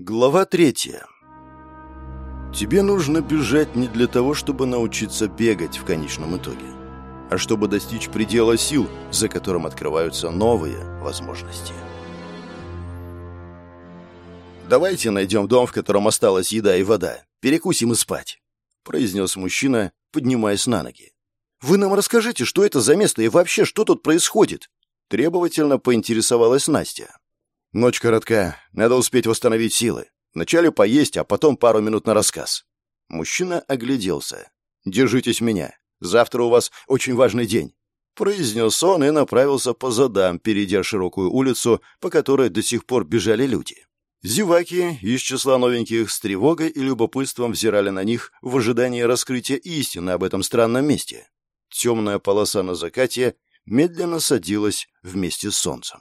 Глава третья. Тебе нужно бежать не для того, чтобы научиться бегать в конечном итоге, а чтобы достичь предела сил, за которым открываются новые возможности. «Давайте найдем дом, в котором осталась еда и вода. Перекусим и спать», — произнес мужчина, поднимаясь на ноги. «Вы нам расскажите, что это за место и вообще, что тут происходит?» Требовательно поинтересовалась Настя. Ночь коротка, надо успеть восстановить силы. Вначале поесть, а потом пару минут на рассказ. Мужчина огляделся. «Держитесь меня. Завтра у вас очень важный день», — произнес он и направился по задам, перейдя широкую улицу, по которой до сих пор бежали люди. Зеваки из числа новеньких с тревогой и любопытством взирали на них в ожидании раскрытия истины об этом странном месте. Темная полоса на закате медленно садилась вместе с солнцем.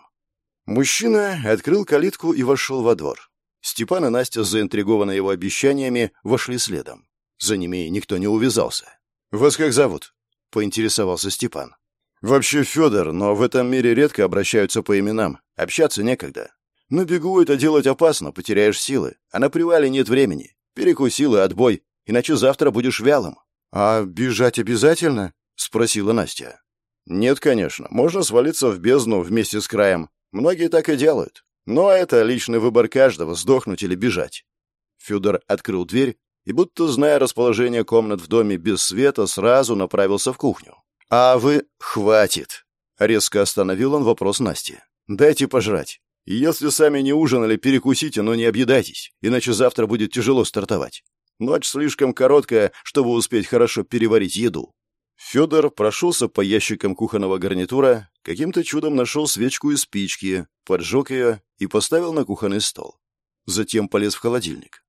Мужчина открыл калитку и вошел во двор. Степан и Настя, заинтригованные его обещаниями, вошли следом. За ними никто не увязался. «Вас как зовут?» — поинтересовался Степан. «Вообще Федор, но в этом мире редко обращаются по именам. Общаться некогда. На бегу это делать опасно, потеряешь силы. А на привале нет времени. Перекусил и отбой, иначе завтра будешь вялым». «А бежать обязательно?» — спросила Настя. «Нет, конечно. Можно свалиться в бездну вместе с краем. Многие так и делают. Но это личный выбор каждого, сдохнуть или бежать. Федор открыл дверь и, будто зная расположение комнат в доме без света, сразу направился в кухню. «А вы... хватит!» — резко остановил он вопрос Насти. «Дайте пожрать. Если сами не ужинали, перекусите, но не объедайтесь, иначе завтра будет тяжело стартовать. Ночь слишком короткая, чтобы успеть хорошо переварить еду». Федор прошелся по ящикам кухонного гарнитура, каким-то чудом нашел свечку и спички, поджег ее и поставил на кухонный стол. Затем полез в холодильник.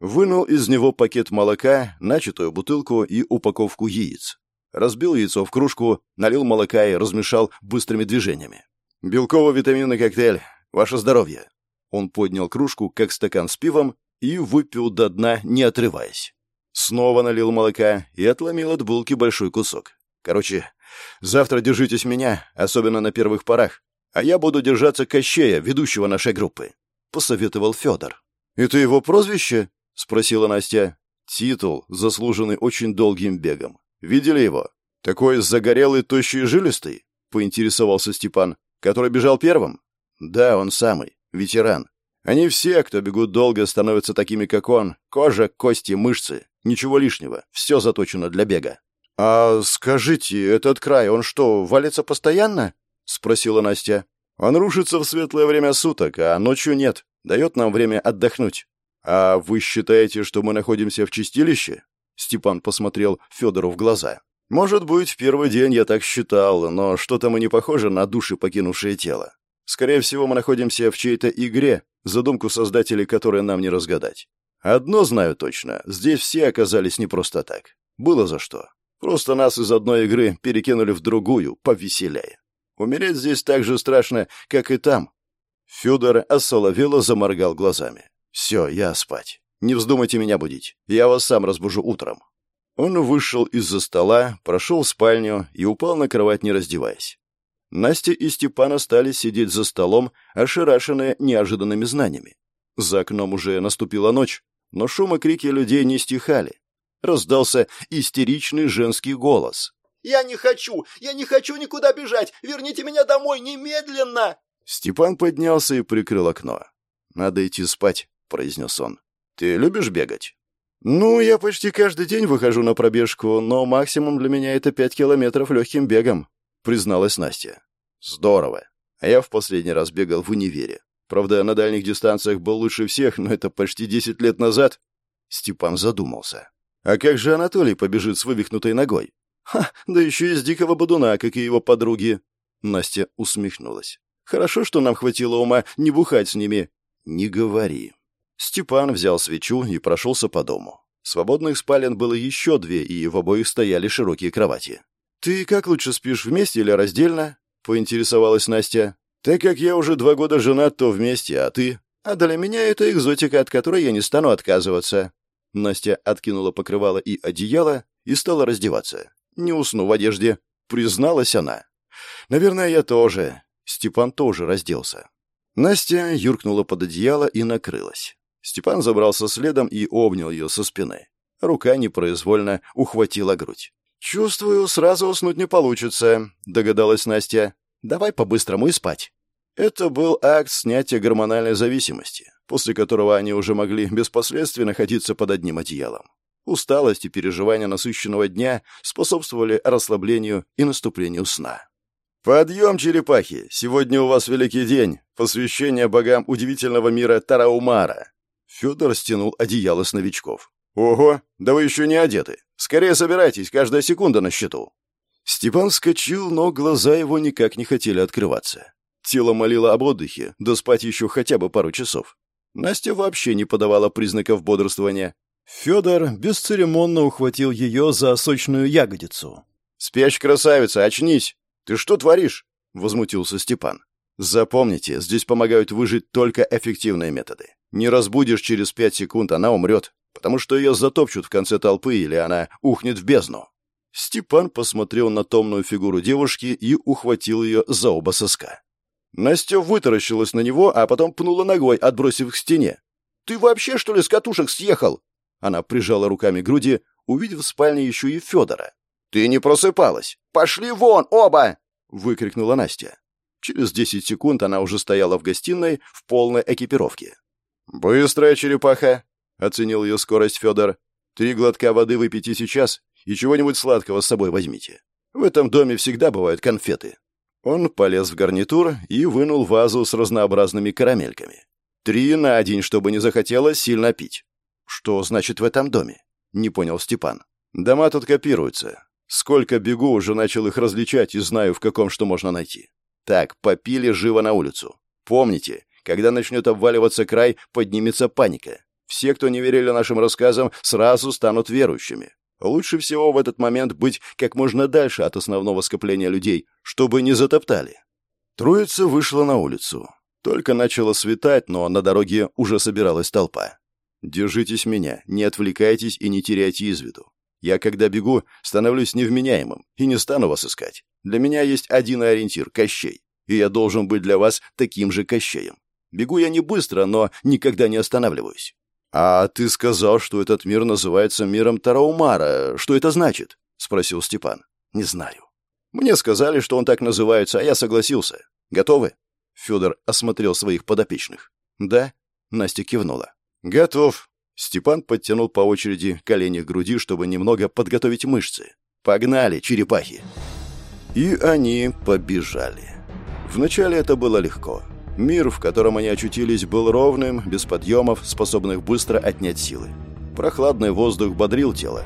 Вынул из него пакет молока, начатую бутылку и упаковку яиц. Разбил яйцо в кружку, налил молока и размешал быстрыми движениями. «Белково-витаминный коктейль. Ваше здоровье!» Он поднял кружку, как стакан с пивом, и выпил до дна, не отрываясь. Снова налил молока и отломил от булки большой кусок. Короче, завтра держитесь меня, особенно на первых порах, а я буду держаться Кощея, ведущего нашей группы», — посоветовал Федор. «Это его прозвище?» — спросила Настя. «Титул, заслуженный очень долгим бегом. Видели его? Такой загорелый, тощий и жилистый?» — поинтересовался Степан. «Который бежал первым?» «Да, он самый. Ветеран. Они все, кто бегут долго, становятся такими, как он. Кожа, кости, мышцы. Ничего лишнего, все заточено для бега. «А скажите, этот край, он что, валится постоянно?» — спросила Настя. «Он рушится в светлое время суток, а ночью нет. Дает нам время отдохнуть». «А вы считаете, что мы находимся в чистилище?» Степан посмотрел Федору в глаза. «Может быть, в первый день я так считал, но что-то мы не похожи на души, покинувшие тело. Скорее всего, мы находимся в чьей-то игре, задумку создателей которой нам не разгадать. Одно знаю точно, здесь все оказались не просто так. Было за что. Просто нас из одной игры перекинули в другую, повеселее. Умереть здесь так же страшно, как и там. Федор осоловело заморгал глазами. «Все, я спать. Не вздумайте меня будить. Я вас сам разбужу утром». Он вышел из-за стола, прошел в спальню и упал на кровать, не раздеваясь. Настя и Степан остались сидеть за столом, ошарашенные неожиданными знаниями. За окном уже наступила ночь, но шум и крики людей не стихали. Раздался истеричный женский голос. «Я не хочу! Я не хочу никуда бежать! Верните меня домой немедленно!» Степан поднялся и прикрыл окно. «Надо идти спать», — произнес он. «Ты любишь бегать?» «Ну, я почти каждый день выхожу на пробежку, но максимум для меня это пять километров легким бегом», — призналась Настя. «Здорово. А я в последний раз бегал в универе. Правда, на дальних дистанциях был лучше всех, но это почти десять лет назад. Степан задумался. А как же Анатолий побежит с вывихнутой ногой? Ха, да еще из дикого бодуна, как и его подруги. Настя усмехнулась. Хорошо, что нам хватило ума не бухать с ними. Не говори. Степан взял свечу и прошелся по дому. Свободных спален было еще две, и в обоих стояли широкие кровати. «Ты как лучше спишь, вместе или раздельно?» — поинтересовалась Настя. Так как я уже два года женат, то вместе, а ты? А для меня это экзотика, от которой я не стану отказываться». Настя откинула покрывало и одеяло и стала раздеваться. «Не усну в одежде», — призналась она. «Наверное, я тоже». Степан тоже разделся. Настя юркнула под одеяло и накрылась. Степан забрался следом и обнял ее со спины. Рука непроизвольно ухватила грудь. «Чувствую, сразу уснуть не получится», — догадалась Настя. «Давай по-быстрому и спать». Это был акт снятия гормональной зависимости, после которого они уже могли без последствий находиться под одним одеялом. Усталость и переживания насыщенного дня способствовали расслаблению и наступлению сна. «Подъем, черепахи! Сегодня у вас великий день! Посвящение богам удивительного мира Тараумара!» Федор стянул одеяло с новичков. «Ого, да вы еще не одеты! Скорее собирайтесь, каждая секунда на счету!» Степан вскочил, но глаза его никак не хотели открываться. Тело молило об отдыхе, да спать еще хотя бы пару часов. Настя вообще не подавала признаков бодрствования. Федор бесцеремонно ухватил ее за сочную ягодицу. «Спящ, красавица, очнись! Ты что творишь?» — возмутился Степан. «Запомните, здесь помогают выжить только эффективные методы. Не разбудишь через пять секунд, она умрет, потому что ее затопчут в конце толпы или она ухнет в бездну». Степан посмотрел на томную фигуру девушки и ухватил ее за оба соска. Настя вытаращилась на него, а потом пнула ногой, отбросив к стене. «Ты вообще, что ли, с катушек съехал?» Она прижала руками к груди, увидев в спальне еще и Федора. «Ты не просыпалась! Пошли вон, оба!» — выкрикнула Настя. Через десять секунд она уже стояла в гостиной в полной экипировке. «Быстрая черепаха!» — оценил ее скорость Федор. «Три глотка воды выпейте сейчас и чего-нибудь сладкого с собой возьмите. В этом доме всегда бывают конфеты». Он полез в гарнитур и вынул вазу с разнообразными карамельками. Три на один, чтобы не захотелось сильно пить. «Что значит в этом доме?» — не понял Степан. «Дома тут копируются. Сколько бегу, уже начал их различать и знаю, в каком что можно найти. Так, попили живо на улицу. Помните, когда начнет обваливаться край, поднимется паника. Все, кто не верили нашим рассказам, сразу станут верующими. Лучше всего в этот момент быть как можно дальше от основного скопления людей, чтобы не затоптали. Троица вышла на улицу. Только начало светать, но на дороге уже собиралась толпа. «Держитесь меня, не отвлекайтесь и не теряйте из виду. Я, когда бегу, становлюсь невменяемым и не стану вас искать. Для меня есть один ориентир — Кощей, и я должен быть для вас таким же Кощеем. Бегу я не быстро, но никогда не останавливаюсь. «А ты сказал, что этот мир называется миром Тараумара. Что это значит?» — спросил Степан. «Не знаю. Мне сказали, что он так называется, а я согласился. Готовы?» Федор осмотрел своих подопечных. «Да?» — Настя кивнула. «Готов». Степан подтянул по очереди колени к груди, чтобы немного подготовить мышцы. «Погнали, черепахи!» И они побежали. Вначале это было легко. Мир, в котором они очутились, был ровным, без подъемов, способных быстро отнять силы. Прохладный воздух бодрил тело.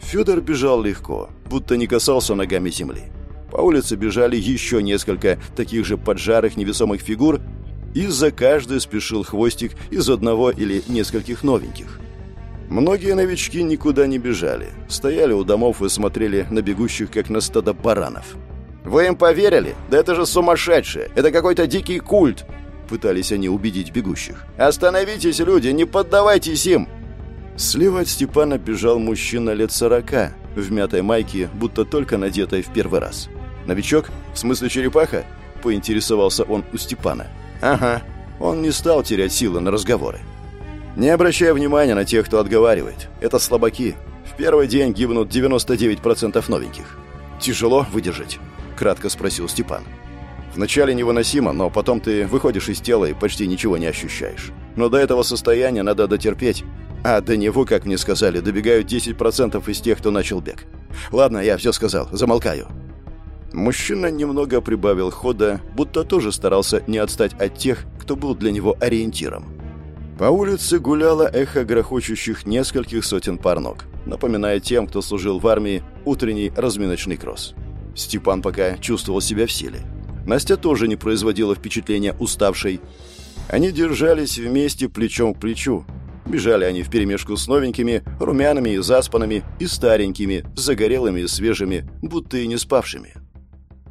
Федор бежал легко, будто не касался ногами земли. По улице бежали еще несколько таких же поджарых невесомых фигур, и за каждой спешил хвостик из одного или нескольких новеньких. Многие новички никуда не бежали, стояли у домов и смотрели на бегущих, как на стадо баранов. «Вы им поверили? Да это же сумасшедшие! Это какой-то дикий культ!» Пытались они убедить бегущих. «Остановитесь, люди, не поддавайтесь им!» Слева от Степана бежал мужчина лет сорока, в мятой майке, будто только надетой в первый раз. «Новичок? В смысле черепаха?» – поинтересовался он у Степана. «Ага». Он не стал терять силы на разговоры. «Не обращая внимания на тех, кто отговаривает. Это слабаки. В первый день гибнут 99% новеньких. Тяжело выдержать?» Кратко спросил Степан. Вначале невыносимо, но потом ты выходишь из тела и почти ничего не ощущаешь. Но до этого состояния надо дотерпеть. А до него, как мне сказали, добегают 10% из тех, кто начал бег. Ладно, я все сказал, замолкаю. Мужчина немного прибавил хода, будто тоже старался не отстать от тех, кто был для него ориентиром. По улице гуляло эхо грохочущих нескольких сотен пар ног, напоминая тем, кто служил в армии, утренний разминочный кросс. Степан пока чувствовал себя в силе. Настя тоже не производила впечатления уставшей. Они держались вместе плечом к плечу. Бежали они вперемешку с новенькими, румяными и заспанными, и старенькими, загорелыми и свежими, будто и не спавшими.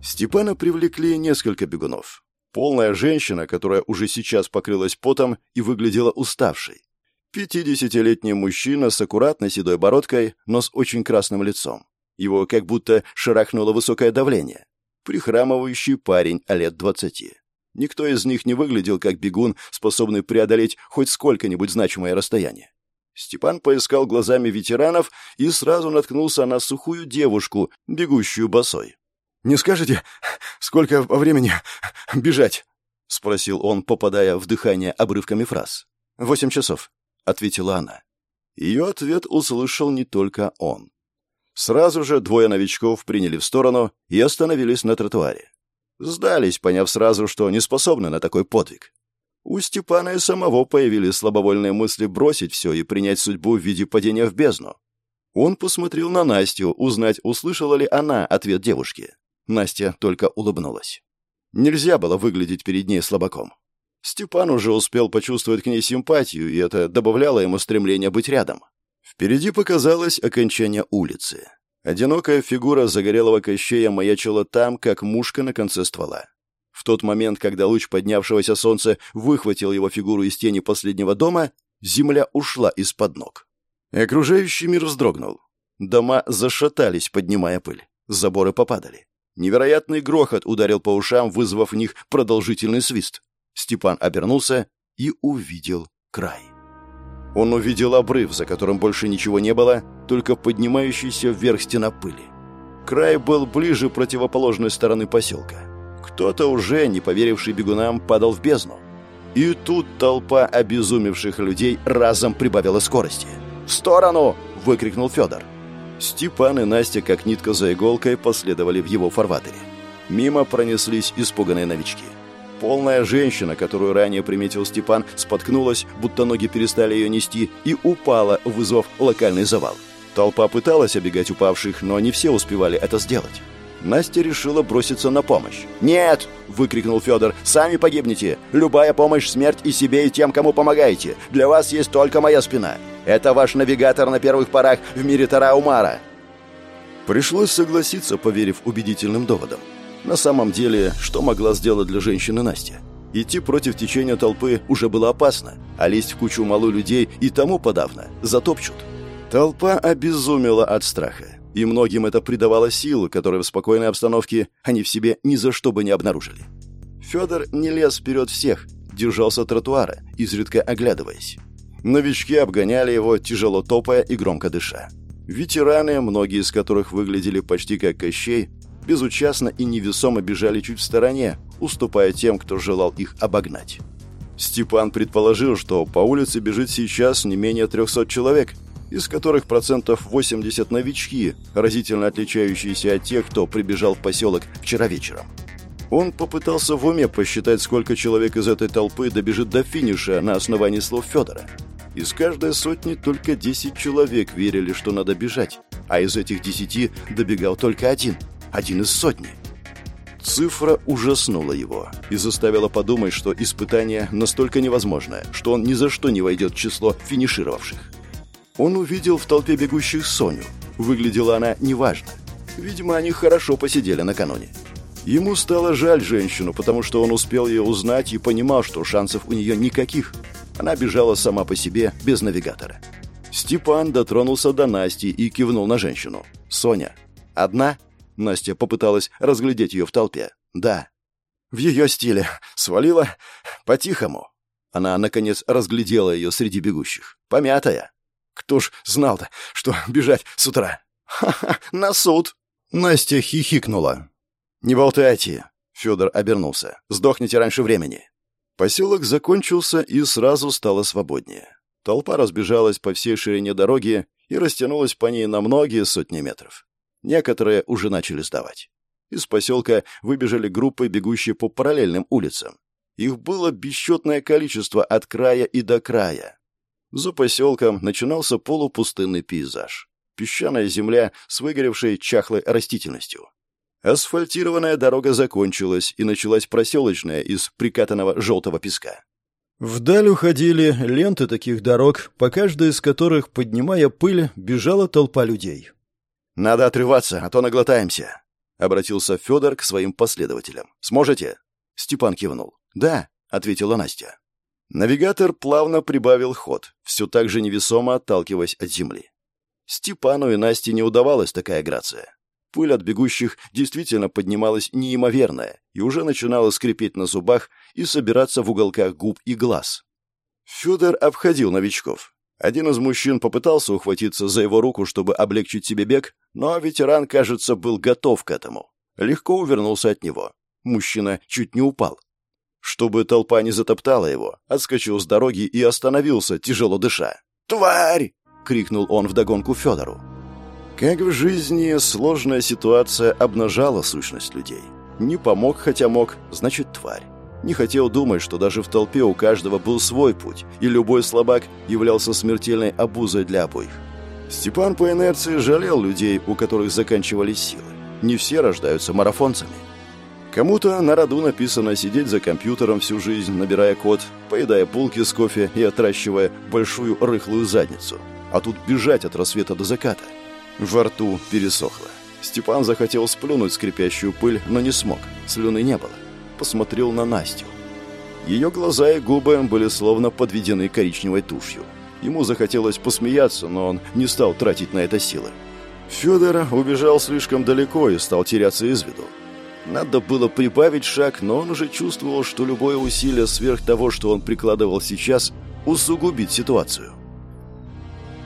Степана привлекли несколько бегунов. Полная женщина, которая уже сейчас покрылась потом и выглядела уставшей. Пятидесятилетний мужчина с аккуратной седой бородкой, но с очень красным лицом. Его как будто шарахнуло высокое давление. Прихрамывающий парень лет двадцати. Никто из них не выглядел как бегун, способный преодолеть хоть сколько-нибудь значимое расстояние. Степан поискал глазами ветеранов и сразу наткнулся на сухую девушку, бегущую босой. «Не скажете, сколько времени бежать?» — спросил он, попадая в дыхание обрывками фраз. «Восемь часов», — ответила она. Ее ответ услышал не только он. Сразу же двое новичков приняли в сторону и остановились на тротуаре. Сдались, поняв сразу, что не способны на такой подвиг. У Степана и самого появились слабовольные мысли бросить все и принять судьбу в виде падения в бездну. Он посмотрел на Настю, узнать, услышала ли она ответ девушки. Настя только улыбнулась. Нельзя было выглядеть перед ней слабаком. Степан уже успел почувствовать к ней симпатию, и это добавляло ему стремление быть рядом. Впереди показалось окончание улицы. Одинокая фигура загорелого кощея маячила там, как мушка на конце ствола. В тот момент, когда луч поднявшегося солнца выхватил его фигуру из тени последнего дома, земля ушла из-под ног. Окружающий мир вздрогнул. Дома зашатались, поднимая пыль. Заборы попадали. Невероятный грохот ударил по ушам, вызвав в них продолжительный свист. Степан обернулся и увидел край. Он увидел обрыв, за которым больше ничего не было, только поднимающийся вверх стена пыли. Край был ближе противоположной стороны поселка. Кто-то уже, не поверивший бегунам, падал в бездну. И тут толпа обезумевших людей разом прибавила скорости. «В сторону!» — выкрикнул Федор. Степан и Настя, как нитка за иголкой, последовали в его фарватере. Мимо пронеслись испуганные новички. Полная женщина, которую ранее приметил Степан, споткнулась, будто ноги перестали ее нести, и упала, вызвав локальный завал. Толпа пыталась обегать упавших, но не все успевали это сделать. Настя решила броситься на помощь. «Нет!» — выкрикнул Федор. «Сами погибнете! Любая помощь — смерть и себе, и тем, кому помогаете! Для вас есть только моя спина! Это ваш навигатор на первых порах в мире Тараумара!» Пришлось согласиться, поверив убедительным доводам. На самом деле, что могла сделать для женщины Настя? Идти против течения толпы уже было опасно, а лезть в кучу малу людей и тому подавно затопчут. Толпа обезумела от страха и многим это придавало силы, которые в спокойной обстановке они в себе ни за что бы не обнаружили. Федор не лез вперед всех, держался тротуара, изредка оглядываясь. Новички обгоняли его, тяжело топая и громко дыша. Ветераны, многие из которых выглядели почти как Кощей, безучастно и невесомо бежали чуть в стороне, уступая тем, кто желал их обогнать. Степан предположил, что по улице бежит сейчас не менее 300 человек – из которых процентов 80 новички, разительно отличающиеся от тех, кто прибежал в поселок вчера вечером. Он попытался в уме посчитать, сколько человек из этой толпы добежит до финиша на основании слов Федора. Из каждой сотни только 10 человек верили, что надо бежать, а из этих 10 добегал только один, один из сотни. Цифра ужаснула его и заставила подумать, что испытание настолько невозможное, что он ни за что не войдет в число финишировавших. Он увидел в толпе бегущих Соню. Выглядела она неважно. Видимо, они хорошо посидели накануне. Ему стало жаль женщину, потому что он успел ее узнать и понимал, что шансов у нее никаких. Она бежала сама по себе, без навигатора. Степан дотронулся до Насти и кивнул на женщину. «Соня, одна?» Настя попыталась разглядеть ее в толпе. «Да». «В ее стиле. Свалила по-тихому». Она, наконец, разглядела ее среди бегущих. «Помятая». Кто ж знал-то, что бежать с утра? Ха-ха, на суд!» Настя хихикнула. «Не болтайте!» Федор обернулся. «Сдохните раньше времени!» Поселок закончился и сразу стало свободнее. Толпа разбежалась по всей ширине дороги и растянулась по ней на многие сотни метров. Некоторые уже начали сдавать. Из поселка выбежали группы, бегущие по параллельным улицам. Их было бесчетное количество от края и до края. За поселком начинался полупустынный пейзаж. Песчаная земля с выгоревшей чахлой растительностью. Асфальтированная дорога закончилась, и началась проселочная из прикатанного желтого песка. Вдаль уходили ленты таких дорог, по каждой из которых, поднимая пыль, бежала толпа людей. «Надо отрываться, а то наглотаемся», — обратился Федор к своим последователям. «Сможете?» Степан кивнул. «Да», — ответила Настя. Навигатор плавно прибавил ход, все так же невесомо отталкиваясь от земли. Степану и Насте не удавалась такая грация. Пыль от бегущих действительно поднималась неимоверная и уже начинала скрипеть на зубах и собираться в уголках губ и глаз. Федор обходил новичков. Один из мужчин попытался ухватиться за его руку, чтобы облегчить себе бег, но ветеран, кажется, был готов к этому. Легко увернулся от него. Мужчина чуть не упал. Чтобы толпа не затоптала его, отскочил с дороги и остановился, тяжело дыша. «Тварь!» — крикнул он вдогонку Федору. Как в жизни, сложная ситуация обнажала сущность людей. Не помог, хотя мог, значит, тварь. Не хотел думать, что даже в толпе у каждого был свой путь, и любой слабак являлся смертельной обузой для обоих. Степан по инерции жалел людей, у которых заканчивались силы. Не все рождаются марафонцами. Кому-то на роду написано сидеть за компьютером всю жизнь, набирая код, поедая булки с кофе и отращивая большую рыхлую задницу. А тут бежать от рассвета до заката – во рту пересохло. Степан захотел сплюнуть скрипящую пыль, но не смог. Слюны не было. Посмотрел на Настю. Ее глаза и губы были словно подведены коричневой тушью. Ему захотелось посмеяться, но он не стал тратить на это силы. Федор убежал слишком далеко и стал теряться из виду. Надо было прибавить шаг, но он уже чувствовал, что любое усилие сверх того, что он прикладывал сейчас, усугубит ситуацию.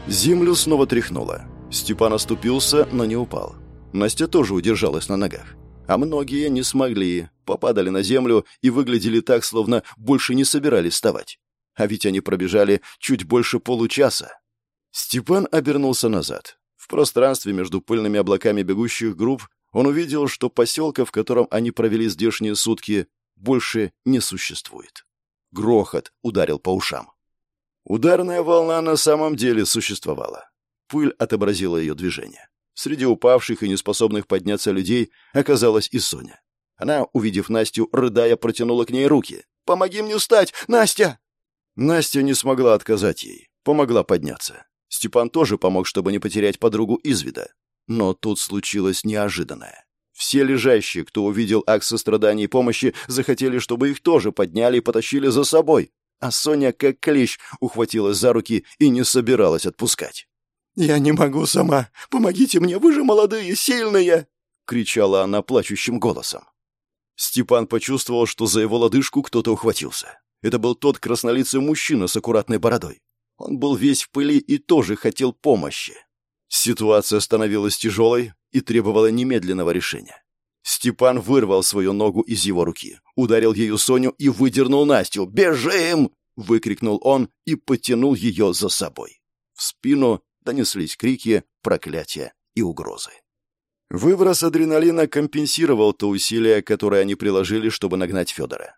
Землю снова тряхнуло. Степан оступился, но не упал. Настя тоже удержалась на ногах. А многие не смогли, попадали на землю и выглядели так, словно больше не собирались вставать. А ведь они пробежали чуть больше получаса. Степан обернулся назад. В пространстве между пыльными облаками бегущих групп он увидел, что поселка, в котором они провели здешние сутки, больше не существует. Грохот ударил по ушам. Ударная волна на самом деле существовала. Пыль отобразила ее движение. Среди упавших и неспособных подняться людей оказалась и Соня. Она, увидев Настю, рыдая, протянула к ней руки. «Помоги мне встать! Настя!» Настя не смогла отказать ей. Помогла подняться. Степан тоже помог, чтобы не потерять подругу из вида. Но тут случилось неожиданное. Все лежащие, кто увидел акт сострадания и помощи, захотели, чтобы их тоже подняли и потащили за собой. А Соня, как клещ, ухватилась за руки и не собиралась отпускать. «Я не могу сама! Помогите мне, вы же молодые, сильные!» — кричала она плачущим голосом. Степан почувствовал, что за его лодыжку кто-то ухватился. Это был тот краснолицый мужчина с аккуратной бородой. Он был весь в пыли и тоже хотел помощи. Ситуация становилась тяжелой и требовала немедленного решения. Степан вырвал свою ногу из его руки, ударил ею Соню и выдернул Настю. «Бежим!» — выкрикнул он и потянул ее за собой. В спину донеслись крики, проклятия и угрозы. Выброс адреналина компенсировал то усилие, которое они приложили, чтобы нагнать Федора.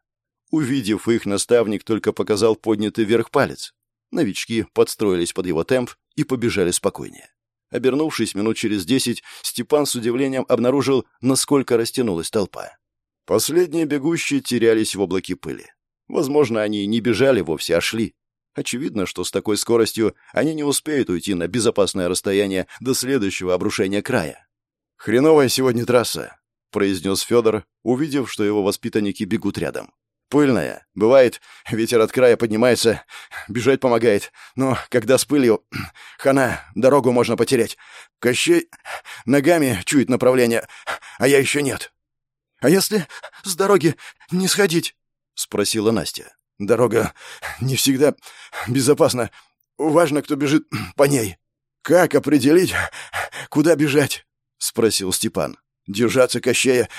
Увидев их, наставник только показал поднятый вверх палец. Новички подстроились под его темп и побежали спокойнее. Обернувшись минут через десять, Степан с удивлением обнаружил, насколько растянулась толпа. Последние бегущие терялись в облаке пыли. Возможно, они не бежали вовсе, а шли. Очевидно, что с такой скоростью они не успеют уйти на безопасное расстояние до следующего обрушения края. «Хреновая сегодня трасса», — произнес Федор, увидев, что его воспитанники бегут рядом. «Пыльная. Бывает, ветер от края поднимается, бежать помогает. Но когда с пылью... Хана, дорогу можно потерять. Кощей ногами чует направление, а я еще нет». «А если с дороги не сходить?» — спросила Настя. Дорога не всегда безопасна. Важно, кто бежит по ней. Как определить, куда бежать? спросил Степан. Держаться Кощея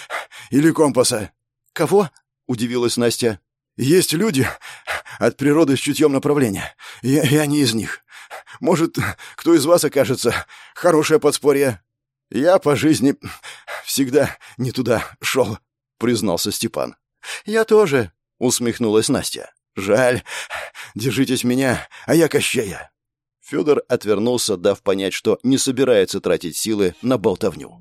или компаса? Кого? удивилась Настя. Есть люди от природы с чутьем направления. Я, я не из них. Может, кто из вас окажется хорошее подспорье? Я по жизни всегда не туда шел, признался Степан. Я тоже, — усмехнулась Настя. «Жаль. Держитесь меня, а я Кощея». Федор отвернулся, дав понять, что не собирается тратить силы на болтовню.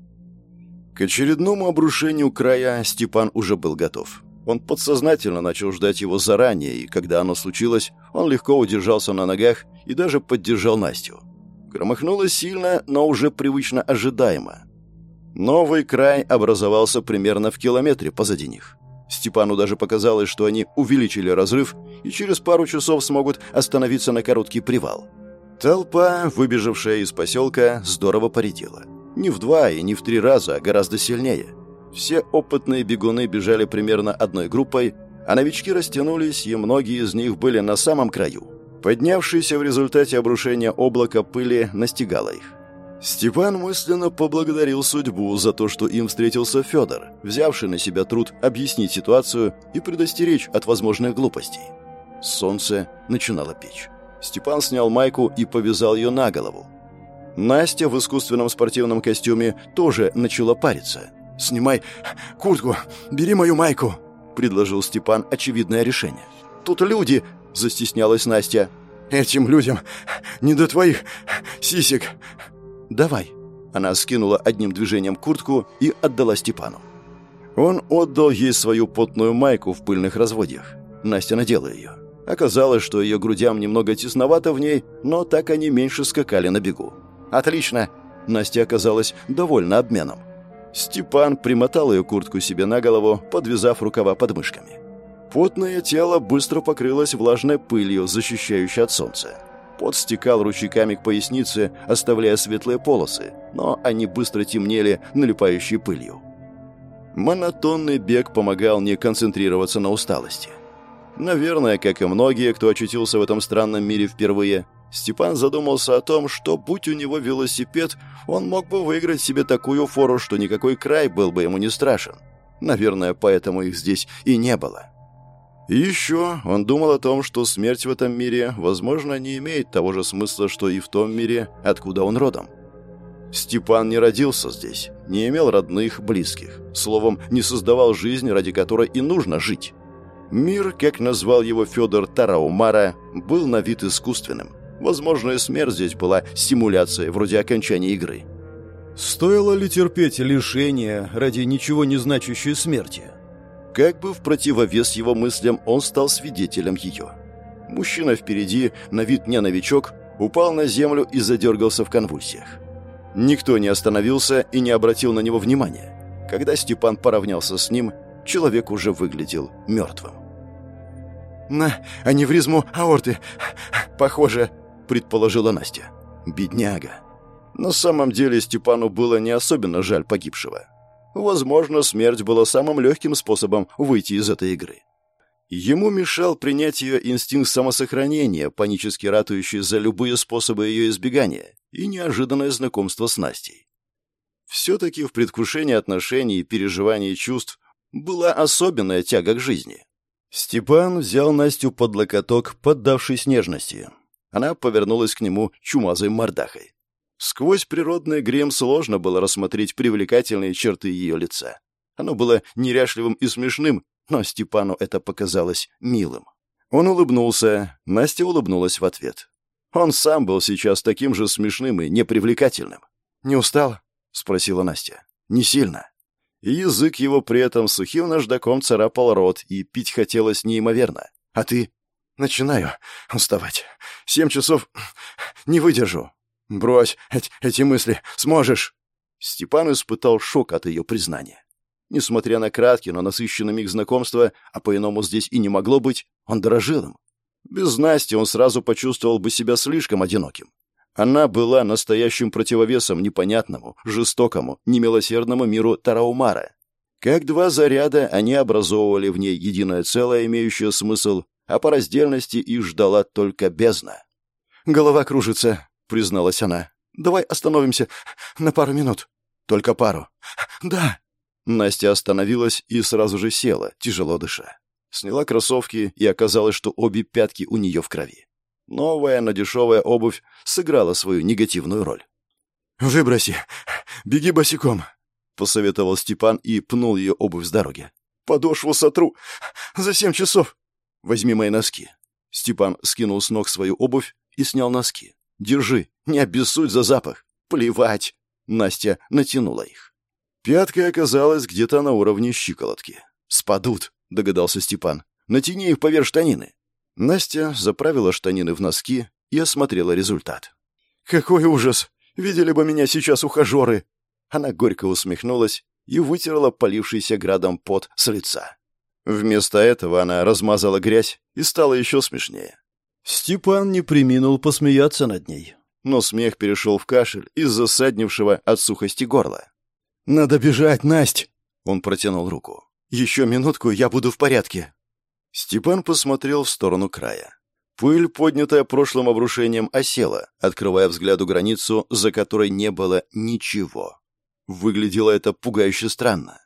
К очередному обрушению края Степан уже был готов. Он подсознательно начал ждать его заранее, и когда оно случилось, он легко удержался на ногах и даже поддержал Настю. Громыхнуло сильно, но уже привычно ожидаемо. Новый край образовался примерно в километре позади них. Степану даже показалось, что они увеличили разрыв и через пару часов смогут остановиться на короткий привал. Толпа, выбежавшая из поселка, здорово поредела. Не в два и не в три раза, а гораздо сильнее. Все опытные бегуны бежали примерно одной группой, а новички растянулись, и многие из них были на самом краю. Поднявшееся в результате обрушения облака пыли настигало их. Степан мысленно поблагодарил судьбу за то, что им встретился Федор, взявший на себя труд объяснить ситуацию и предостеречь от возможных глупостей. Солнце начинало печь. Степан снял майку и повязал ее на голову. Настя в искусственном спортивном костюме тоже начала париться. «Снимай куртку, бери мою майку», — предложил Степан очевидное решение. «Тут люди!» — застеснялась Настя. «Этим людям не до твоих сисек». «Давай». Она скинула одним движением куртку и отдала Степану. Он отдал ей свою потную майку в пыльных разводьях. Настя надела ее. Оказалось, что ее грудям немного тесновато в ней, но так они меньше скакали на бегу. «Отлично!» Настя оказалась довольна обменом. Степан примотал ее куртку себе на голову, подвязав рукава подмышками. Потное тело быстро покрылось влажной пылью, защищающей от солнца. Пот стекал ручейками к пояснице, оставляя светлые полосы, но они быстро темнели, налипающей пылью. Монотонный бег помогал не концентрироваться на усталости. Наверное, как и многие, кто очутился в этом странном мире впервые, Степан задумался о том, что, будь у него велосипед, он мог бы выиграть себе такую фору, что никакой край был бы ему не страшен. Наверное, поэтому их здесь и не было. И еще он думал о том, что смерть в этом мире, возможно, не имеет того же смысла, что и в том мире, откуда он родом. Степан не родился здесь, не имел родных, близких. Словом, не создавал жизнь, ради которой и нужно жить. Мир, как назвал его Федор Тараумара, был на вид искусственным – Возможно, смерть здесь была стимуляцией, вроде окончания игры. Стоило ли терпеть лишение ради ничего не значащей смерти? Как бы в противовес его мыслям он стал свидетелем ее. Мужчина впереди, на вид не новичок, упал на землю и задергался в конвульсиях. Никто не остановился и не обратил на него внимания. Когда Степан поравнялся с ним, человек уже выглядел мертвым. «На аневризму аорты, похоже», предположила Настя. Бедняга. На самом деле Степану было не особенно жаль погибшего. Возможно, смерть была самым легким способом выйти из этой игры. Ему мешал принять ее инстинкт самосохранения, панически ратующий за любые способы ее избегания, и неожиданное знакомство с Настей. Все-таки в предвкушении отношений и переживании чувств была особенная тяга к жизни. Степан взял Настю под локоток, поддавшись нежности. Она повернулась к нему чумазой мордахой. Сквозь природный грим сложно было рассмотреть привлекательные черты ее лица. Оно было неряшливым и смешным, но Степану это показалось милым. Он улыбнулся, Настя улыбнулась в ответ. Он сам был сейчас таким же смешным и непривлекательным. «Не устала?» — спросила Настя. «Не сильно». И язык его при этом сухим наждаком царапал рот, и пить хотелось неимоверно. «А ты?» Начинаю уставать. Семь часов не выдержу. Брось эти, мысли. Сможешь. Степан испытал шок от ее признания. Несмотря на краткий, но насыщенный миг знакомства, а по-иному здесь и не могло быть, он дорожил им. Без Насти он сразу почувствовал бы себя слишком одиноким. Она была настоящим противовесом непонятному, жестокому, немилосердному миру Тараумара. Как два заряда они образовывали в ней единое целое, имеющее смысл, а по раздельности их ждала только бездна. «Голова кружится», — призналась она. «Давай остановимся на пару минут». «Только пару». «Да». Настя остановилась и сразу же села, тяжело дыша. Сняла кроссовки, и оказалось, что обе пятки у нее в крови. Новая, но дешевая обувь сыграла свою негативную роль. «Выброси! Беги босиком!» — посоветовал Степан и пнул ее обувь с дороги. «Подошву сотру! За семь часов!» Возьми мои носки». Степан скинул с ног свою обувь и снял носки. «Держи, не обессудь за запах». «Плевать!» Настя натянула их. Пятка оказалась где-то на уровне щиколотки. «Спадут», — догадался Степан. «Натяни их поверх штанины». Настя заправила штанины в носки и осмотрела результат. «Какой ужас! Видели бы меня сейчас ухажеры!» Она горько усмехнулась и вытерла полившийся градом пот с лица. Вместо этого она размазала грязь и стала еще смешнее. Степан не приминул посмеяться над ней. но смех перешел в кашель из-за саднившего от сухости горла. «Надо бежать, Насть!» Он протянул руку. «Еще минутку, я буду в порядке». Степан посмотрел в сторону края. Пыль, поднятая прошлым обрушением, осела, открывая взгляду границу, за которой не было ничего. Выглядело это пугающе странно.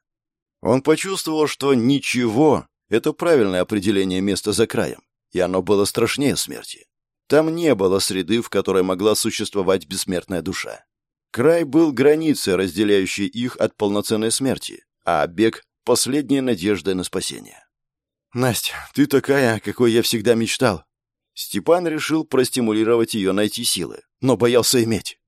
Он почувствовал, что «ничего» — это правильное определение места за краем, и оно было страшнее смерти. Там не было среды, в которой могла существовать бессмертная душа. Край был границей, разделяющей их от полноценной смерти, а бег — последней надеждой на спасение. «Настя, ты такая, какой я всегда мечтал». Степан решил простимулировать ее найти силы, но боялся иметь.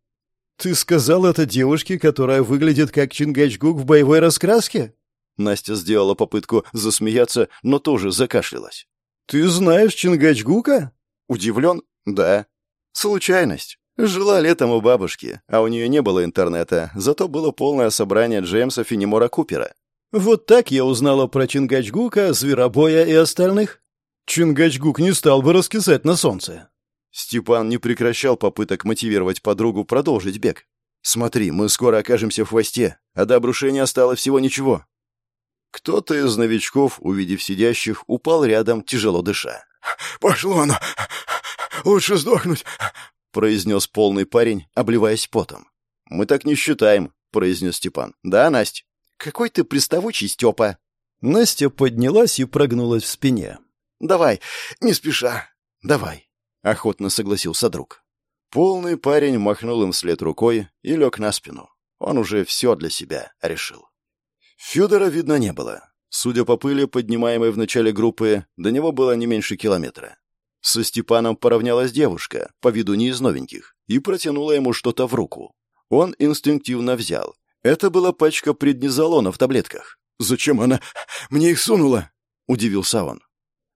«Ты сказал это девушке, которая выглядит как Чингачгук в боевой раскраске?» Настя сделала попытку засмеяться, но тоже закашлялась. «Ты знаешь Чингачгука?» «Удивлен?» «Да». «Случайность. Жила летом у бабушки, а у нее не было интернета, зато было полное собрание Джеймса Финемора Купера. Вот так я узнала про Чингачгука, Зверобоя и остальных. Чингачгук не стал бы раскисать на солнце. Степан не прекращал попыток мотивировать подругу продолжить бег. «Смотри, мы скоро окажемся в хвосте, а до обрушения осталось всего ничего». Кто-то из новичков, увидев сидящих, упал рядом, тяжело дыша. «Пошло оно! Лучше сдохнуть!» — произнес полный парень, обливаясь потом. «Мы так не считаем», — произнес Степан. «Да, Настя?» «Какой ты приставучий, Степа!» Настя поднялась и прогнулась в спине. «Давай, не спеша». «Давай», — охотно согласился друг. Полный парень махнул им вслед рукой и лег на спину. Он уже все для себя решил. Федора видно не было. Судя по пыли, поднимаемой в начале группы, до него было не меньше километра. Со Степаном поравнялась девушка, по виду не из новеньких, и протянула ему что-то в руку. Он инстинктивно взял. Это была пачка преднизолона в таблетках. «Зачем она мне их сунула?» — удивился он.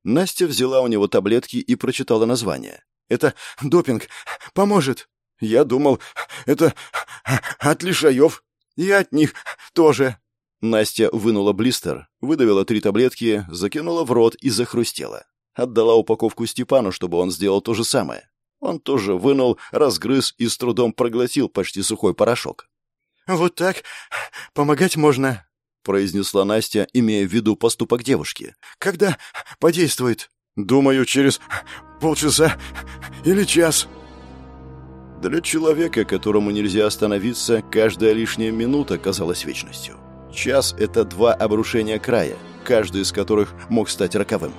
Настя взяла у него таблетки и прочитала название. «Это допинг. Поможет». «Я думал, это от лишаев. И от них тоже». Настя вынула блистер, выдавила три таблетки, закинула в рот и захрустела. Отдала упаковку Степану, чтобы он сделал то же самое. Он тоже вынул, разгрыз и с трудом проглотил почти сухой порошок. «Вот так помогать можно», — произнесла Настя, имея в виду поступок девушки. «Когда подействует?» «Думаю, через полчаса или час». Для человека, которому нельзя остановиться, каждая лишняя минута казалась вечностью. Час — это два обрушения края, каждый из которых мог стать роковым.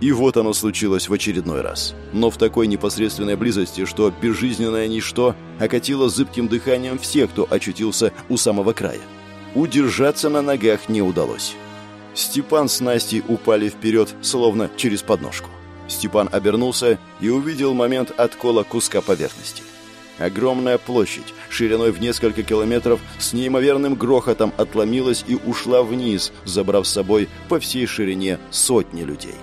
И вот оно случилось в очередной раз. Но в такой непосредственной близости, что безжизненное ничто окатило зыбким дыханием всех, кто очутился у самого края. Удержаться на ногах не удалось. Степан с Настей упали вперед, словно через подножку. Степан обернулся и увидел момент откола куска поверхности. Огромная площадь, шириной в несколько километров, с неимоверным грохотом отломилась и ушла вниз, забрав с собой по всей ширине сотни людей.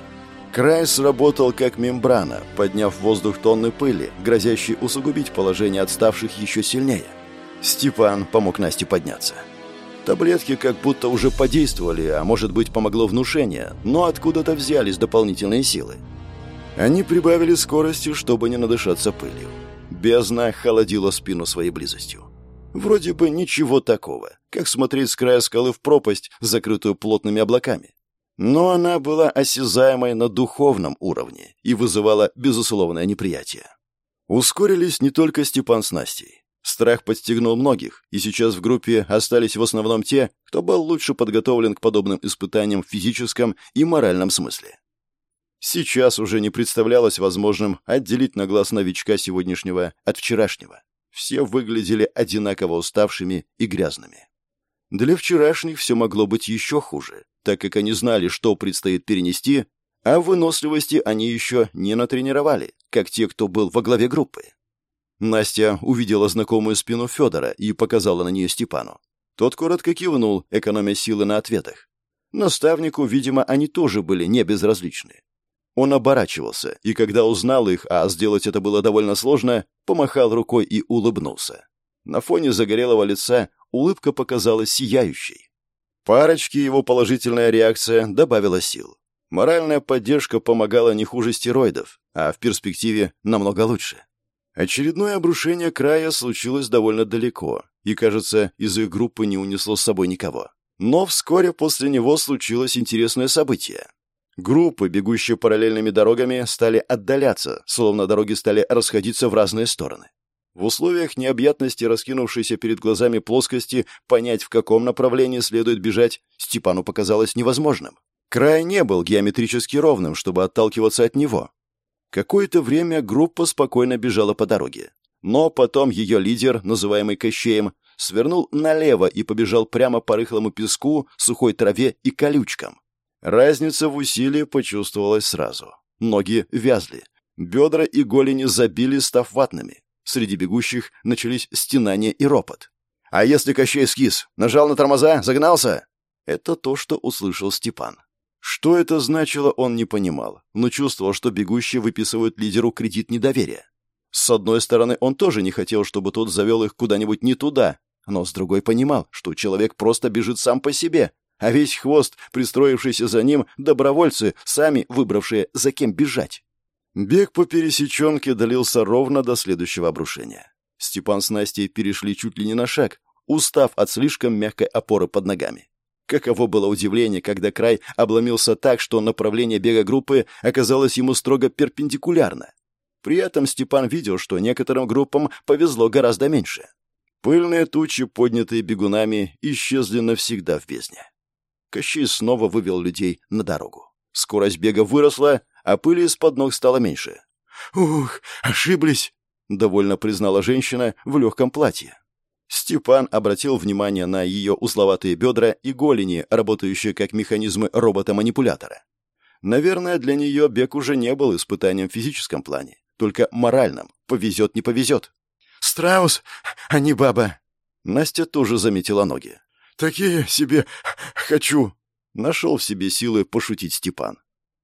Край сработал как мембрана, подняв в воздух тонны пыли, грозящей усугубить положение отставших еще сильнее. Степан помог Насте подняться. Таблетки как будто уже подействовали, а может быть помогло внушение, но откуда-то взялись дополнительные силы. Они прибавили скорости, чтобы не надышаться пылью. Бездна холодила спину своей близостью. Вроде бы ничего такого, как смотреть с края скалы в пропасть, закрытую плотными облаками. Но она была осязаемой на духовном уровне и вызывала безусловное неприятие. Ускорились не только Степан с Настей. Страх подстегнул многих, и сейчас в группе остались в основном те, кто был лучше подготовлен к подобным испытаниям в физическом и моральном смысле. Сейчас уже не представлялось возможным отделить на глаз новичка сегодняшнего от вчерашнего. Все выглядели одинаково уставшими и грязными. Для вчерашних все могло быть еще хуже, так как они знали, что предстоит перенести, а выносливости они еще не натренировали, как те, кто был во главе группы. Настя увидела знакомую спину Федора и показала на нее Степану. Тот коротко кивнул, экономя силы на ответах. Наставнику, видимо, они тоже были не безразличны. Он оборачивался, и когда узнал их, а сделать это было довольно сложно, помахал рукой и улыбнулся. На фоне загорелого лица улыбка показалась сияющей. Парочке его положительная реакция добавила сил. Моральная поддержка помогала не хуже стероидов, а в перспективе намного лучше. Очередное обрушение края случилось довольно далеко, и, кажется, из их группы не унесло с собой никого. Но вскоре после него случилось интересное событие. Группы, бегущие параллельными дорогами, стали отдаляться, словно дороги стали расходиться в разные стороны. В условиях необъятности раскинувшейся перед глазами плоскости понять, в каком направлении следует бежать, Степану показалось невозможным. Край не был геометрически ровным, чтобы отталкиваться от него. Какое-то время группа спокойно бежала по дороге. Но потом ее лидер, называемый Кощеем, свернул налево и побежал прямо по рыхлому песку, сухой траве и колючкам. Разница в усилии почувствовалась сразу. Ноги вязли. Бедра и голени забили, став ватными. Среди бегущих начались стенания и ропот. «А если Кощей скис? Нажал на тормоза? Загнался?» Это то, что услышал Степан. Что это значило, он не понимал, но чувствовал, что бегущие выписывают лидеру кредит недоверия. С одной стороны, он тоже не хотел, чтобы тот завел их куда-нибудь не туда, но с другой понимал, что человек просто бежит сам по себе, а весь хвост, пристроившийся за ним, добровольцы, сами выбравшие, за кем бежать. Бег по пересеченке долился ровно до следующего обрушения. Степан с Настей перешли чуть ли не на шаг, устав от слишком мягкой опоры под ногами. Каково было удивление, когда край обломился так, что направление бега группы оказалось ему строго перпендикулярно. При этом Степан видел, что некоторым группам повезло гораздо меньше. Пыльные тучи, поднятые бегунами, исчезли навсегда в бездне. Кощей снова вывел людей на дорогу. Скорость бега выросла, а пыли из-под ног стало меньше. «Ух, ошиблись!» — довольно признала женщина в легком платье. Степан обратил внимание на ее узловатые бедра и голени, работающие как механизмы робота-манипулятора. Наверное, для нее бег уже не был испытанием в физическом плане, только моральном. Повезет, не повезет. «Страус, а не баба!» Настя тоже заметила ноги. «Такие себе хочу!» Нашел в себе силы пошутить Степан.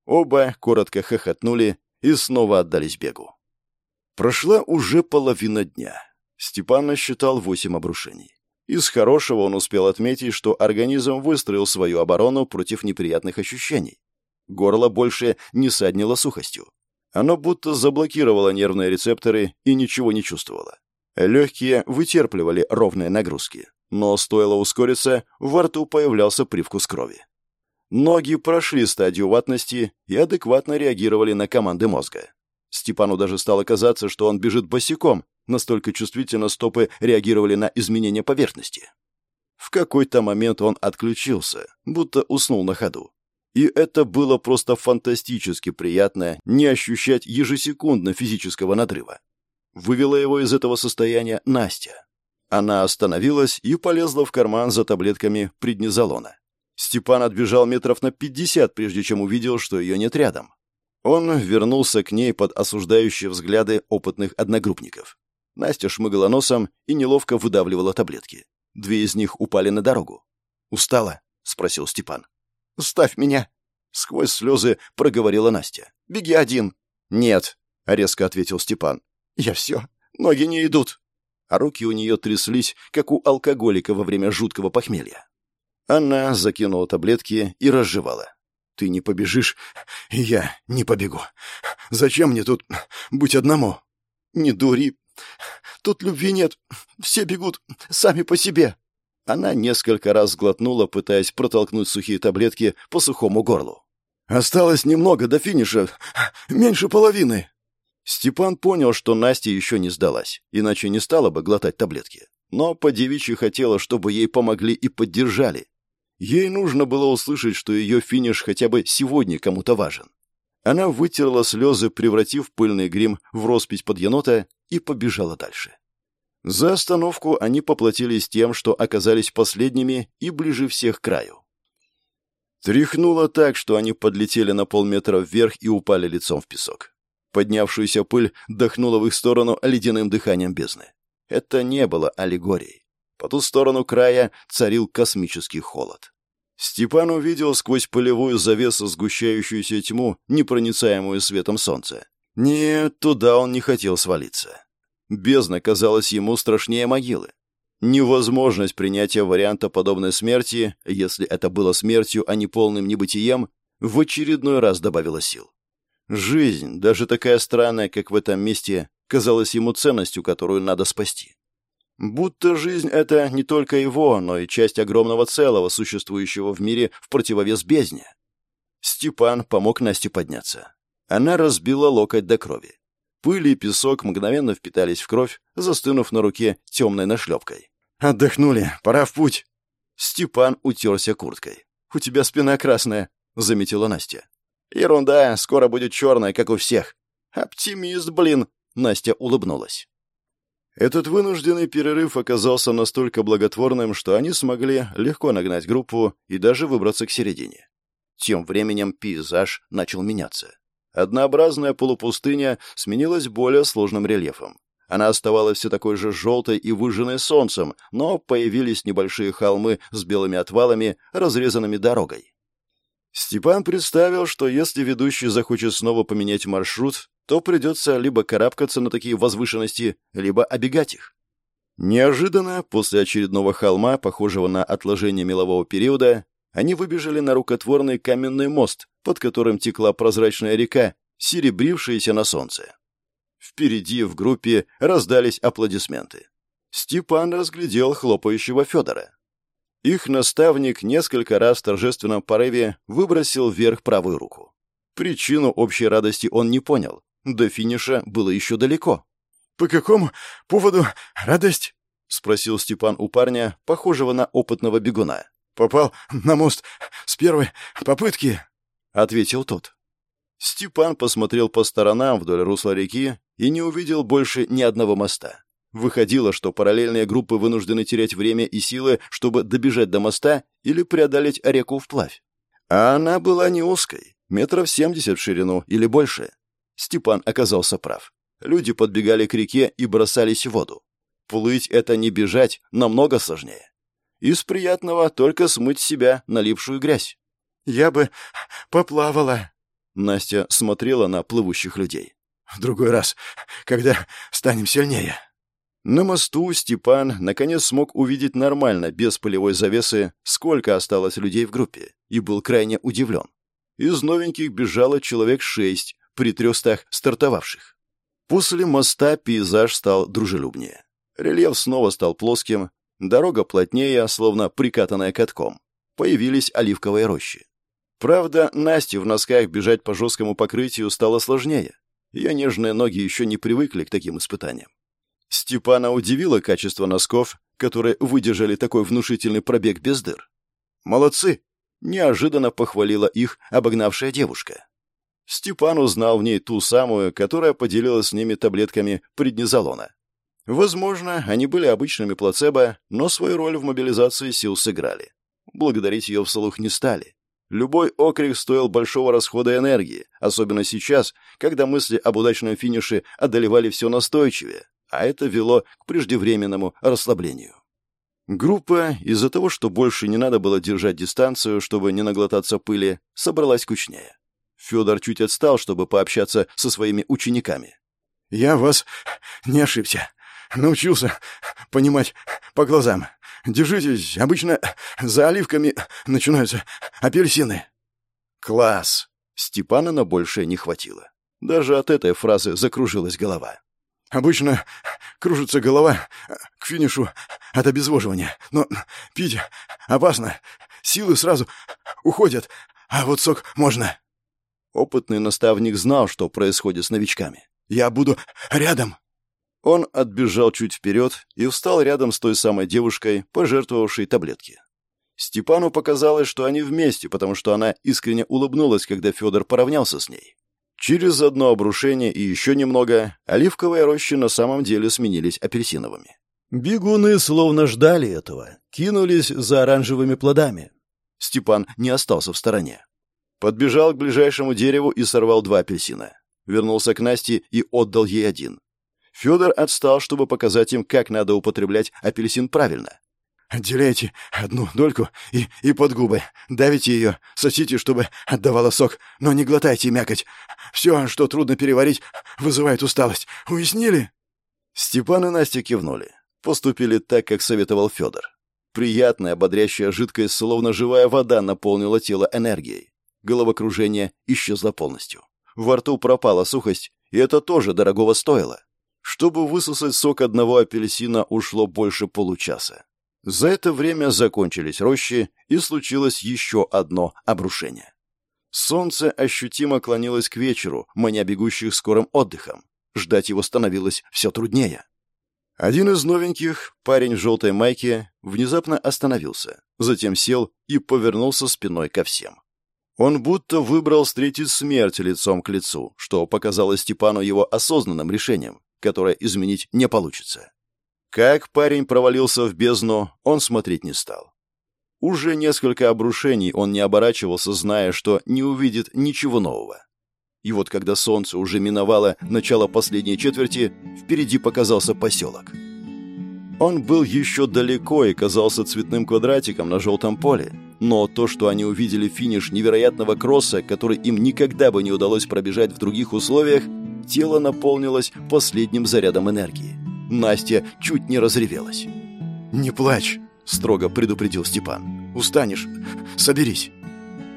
Оба коротко хохотнули и снова отдались бегу. Прошла уже половина дня. Степан насчитал восемь обрушений. Из хорошего он успел отметить, что организм выстроил свою оборону против неприятных ощущений. Горло больше не саднило сухостью. Оно будто заблокировало нервные рецепторы и ничего не чувствовало. Легкие вытерпливали ровные нагрузки. Но стоило ускориться, во рту появлялся привкус крови. Ноги прошли стадию ватности и адекватно реагировали на команды мозга. Степану даже стало казаться, что он бежит босиком, настолько чувствительно стопы реагировали на изменения поверхности. В какой-то момент он отключился, будто уснул на ходу. И это было просто фантастически приятно не ощущать ежесекундно физического надрыва. Вывела его из этого состояния Настя. Она остановилась и полезла в карман за таблетками преднизолона. Степан отбежал метров на пятьдесят, прежде чем увидел, что ее нет рядом. Он вернулся к ней под осуждающие взгляды опытных одногруппников. Настя шмыгала носом и неловко выдавливала таблетки. Две из них упали на дорогу. «Устала?» — спросил Степан. «Ставь меня!» — сквозь слезы проговорила Настя. «Беги один!» «Нет!» — резко ответил Степан. «Я все. Ноги не идут!» А руки у нее тряслись, как у алкоголика во время жуткого похмелья. Она закинула таблетки и разжевала. «Ты не побежишь, и я не побегу. Зачем мне тут быть одному?» «Не дури. Тут любви нет. Все бегут сами по себе». Она несколько раз сглотнула, пытаясь протолкнуть сухие таблетки по сухому горлу. «Осталось немного до финиша. Меньше половины». Степан понял, что Настя еще не сдалась, иначе не стала бы глотать таблетки. Но по девичьи хотела, чтобы ей помогли и поддержали. Ей нужно было услышать, что ее финиш хотя бы сегодня кому-то важен. Она вытерла слезы, превратив пыльный грим в роспись под енота, и побежала дальше. За остановку они поплатились тем, что оказались последними и ближе всех к краю. Тряхнуло так, что они подлетели на полметра вверх и упали лицом в песок. Поднявшуюся пыль дохнула в их сторону ледяным дыханием бездны. Это не было аллегорией. По ту сторону края царил космический холод. Степан увидел сквозь полевую завесу сгущающуюся тьму, непроницаемую светом солнца. Нет, туда он не хотел свалиться. Бездна казалась ему страшнее могилы. Невозможность принятия варианта подобной смерти, если это было смертью, а не полным небытием, в очередной раз добавила сил. Жизнь, даже такая странная, как в этом месте, казалось ему ценностью, которую надо спасти. Будто жизнь — это не только его, но и часть огромного целого, существующего в мире в противовес бездне. Степан помог Насте подняться. Она разбила локоть до крови. Пыль и песок мгновенно впитались в кровь, застынув на руке темной нашлепкой. «Отдохнули, пора в путь!» Степан утерся курткой. «У тебя спина красная», — заметила Настя. «Ерунда, скоро будет черная, как у всех». «Оптимист, блин!» — Настя улыбнулась. Этот вынужденный перерыв оказался настолько благотворным, что они смогли легко нагнать группу и даже выбраться к середине. Тем временем пейзаж начал меняться. Однообразная полупустыня сменилась более сложным рельефом. Она оставалась все такой же желтой и выжженной солнцем, но появились небольшие холмы с белыми отвалами, разрезанными дорогой. Степан представил, что если ведущий захочет снова поменять маршрут, то придется либо карабкаться на такие возвышенности, либо обегать их. Неожиданно, после очередного холма, похожего на отложение мелового периода, они выбежали на рукотворный каменный мост, под которым текла прозрачная река, серебрившаяся на солнце. Впереди в группе раздались аплодисменты. Степан разглядел хлопающего Федора. Их наставник несколько раз в торжественном порыве выбросил вверх правую руку. Причину общей радости он не понял, до финиша было еще далеко. «По какому поводу радость?» — спросил Степан у парня, похожего на опытного бегуна. «Попал на мост с первой попытки», — ответил тот. Степан посмотрел по сторонам вдоль русла реки и не увидел больше ни одного моста. Выходило, что параллельные группы вынуждены терять время и силы, чтобы добежать до моста или преодолеть реку вплавь. А она была не узкой, метров семьдесят в ширину или больше. Степан оказался прав. Люди подбегали к реке и бросались в воду. Плыть — это не бежать, намного сложнее. Из приятного только смыть с себя налипшую грязь. «Я бы поплавала», — Настя смотрела на плывущих людей. «В другой раз, когда станем сильнее». На мосту Степан наконец смог увидеть нормально, без полевой завесы, сколько осталось людей в группе, и был крайне удивлен. Из новеньких бежало человек шесть, при трехстах стартовавших. После моста пейзаж стал дружелюбнее. Рельеф снова стал плоским, дорога плотнее, словно прикатанная катком. Появились оливковые рощи. Правда, Насте в носках бежать по жесткому покрытию стало сложнее. Ее нежные ноги еще не привыкли к таким испытаниям. Степана удивило качество носков, которые выдержали такой внушительный пробег без дыр. «Молодцы!» — неожиданно похвалила их обогнавшая девушка. Степан узнал в ней ту самую, которая поделилась с ними таблетками преднизолона. Возможно, они были обычными плацебо, но свою роль в мобилизации сил сыграли. Благодарить ее вслух не стали. Любой окрик стоил большого расхода энергии, особенно сейчас, когда мысли об удачном финише одолевали все настойчивее, а это вело к преждевременному расслаблению. Группа, из-за того, что больше не надо было держать дистанцию, чтобы не наглотаться пыли, собралась кучнее. Федор чуть отстал, чтобы пообщаться со своими учениками. «Я вас не ошибся. Научился понимать по глазам. Держитесь, обычно за оливками начинаются апельсины». «Класс!» Степана на большее не хватило. Даже от этой фразы закружилась голова. «Обычно кружится голова к финишу от обезвоживания, но пить опасно, силы сразу уходят, а вот сок можно». Опытный наставник знал, что происходит с новичками. «Я буду рядом!» Он отбежал чуть вперед и встал рядом с той самой девушкой, пожертвовавшей таблетки. Степану показалось, что они вместе, потому что она искренне улыбнулась, когда Федор поравнялся с ней. Через одно обрушение и еще немного оливковые рощи на самом деле сменились апельсиновыми. Бегуны словно ждали этого, кинулись за оранжевыми плодами. Степан не остался в стороне. Подбежал к ближайшему дереву и сорвал два апельсина. Вернулся к Насте и отдал ей один. Федор отстал, чтобы показать им, как надо употреблять апельсин правильно. «Отделяйте одну дольку и, и под губы. Давите ее, сосите, чтобы отдавала сок, но не глотайте мякоть. Все, что трудно переварить, вызывает усталость. Уяснили?» Степан и Настя кивнули. Поступили так, как советовал Федор. Приятная, бодрящая жидкость, словно живая вода, наполнила тело энергией. Головокружение исчезло полностью. Во рту пропала сухость, и это тоже дорогого стоило. Чтобы высосать сок одного апельсина, ушло больше получаса. За это время закончились рощи, и случилось еще одно обрушение. Солнце ощутимо клонилось к вечеру, маня бегущих скорым отдыхом. Ждать его становилось все труднее. Один из новеньких, парень в желтой майке, внезапно остановился, затем сел и повернулся спиной ко всем. Он будто выбрал встретить смерть лицом к лицу, что показалось Степану его осознанным решением, которое изменить не получится. Как парень провалился в бездну, он смотреть не стал. Уже несколько обрушений он не оборачивался, зная, что не увидит ничего нового. И вот когда солнце уже миновало начало последней четверти, впереди показался поселок. Он был еще далеко и казался цветным квадратиком на желтом поле, но то, что они увидели финиш невероятного кросса, который им никогда бы не удалось пробежать в других условиях, тело наполнилось последним зарядом энергии. Настя чуть не разревелась. «Не плачь!» строго предупредил Степан. «Устанешь. Соберись».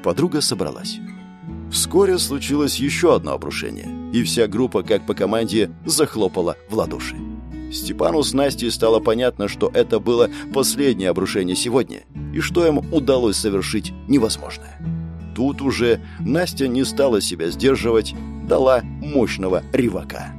Подруга собралась. Вскоре случилось еще одно обрушение, и вся группа, как по команде, захлопала в ладоши. Степану с Настей стало понятно, что это было последнее обрушение сегодня, и что им удалось совершить невозможное. Тут уже Настя не стала себя сдерживать, дала мощного ревака.